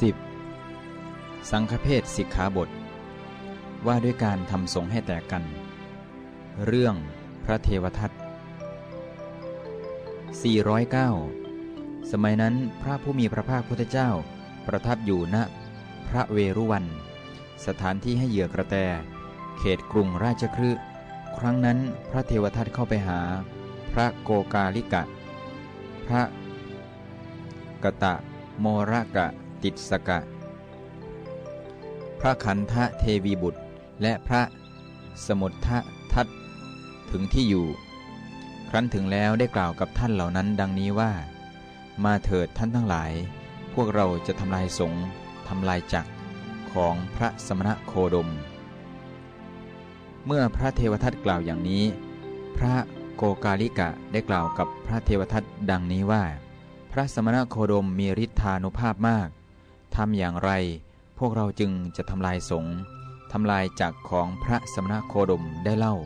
10. สังฆเพศสิกขาบท ว่าด้วยการทำสงฆ์ให้แตกกัน เรื่องพระเทวทัต409 สมัยนั้นพระผู้มีพระภาคพุทธเจ้า ประทับอยู่ณพระเวรุวัน สถานที่ให้เหยื่อกระแต เขตกรุงราชครืครั้งนั้นพระเทวทัตเข้าไปหา พระโกกาลิกะ พระกตะโมระกะ ติสกะ พระขันธเทวีบุตรและพระสมุทททัตถึงที่อยู่ ครั้นถึงแล้วได้กล่าวกับท่านเหล่านั้นดังนี้ว่า มาเถิดท่านทั้งหลาย พวกเราจะทำลายสงฆ์ทำลายจักรของพระสมณะโคดม เมื่อพระเทวทัตกล่าวอย่างนี้ พระโกกาลิกะได้กล่าวกับพระเทวทัตดังนี้ว่า พระสมณโคดมมีฤทธานุภาพมาก ทำอย่างไร พวกเราจึงจะทำลายสงฆ์ทำลายจากของพระสมณโคดมได้เล่า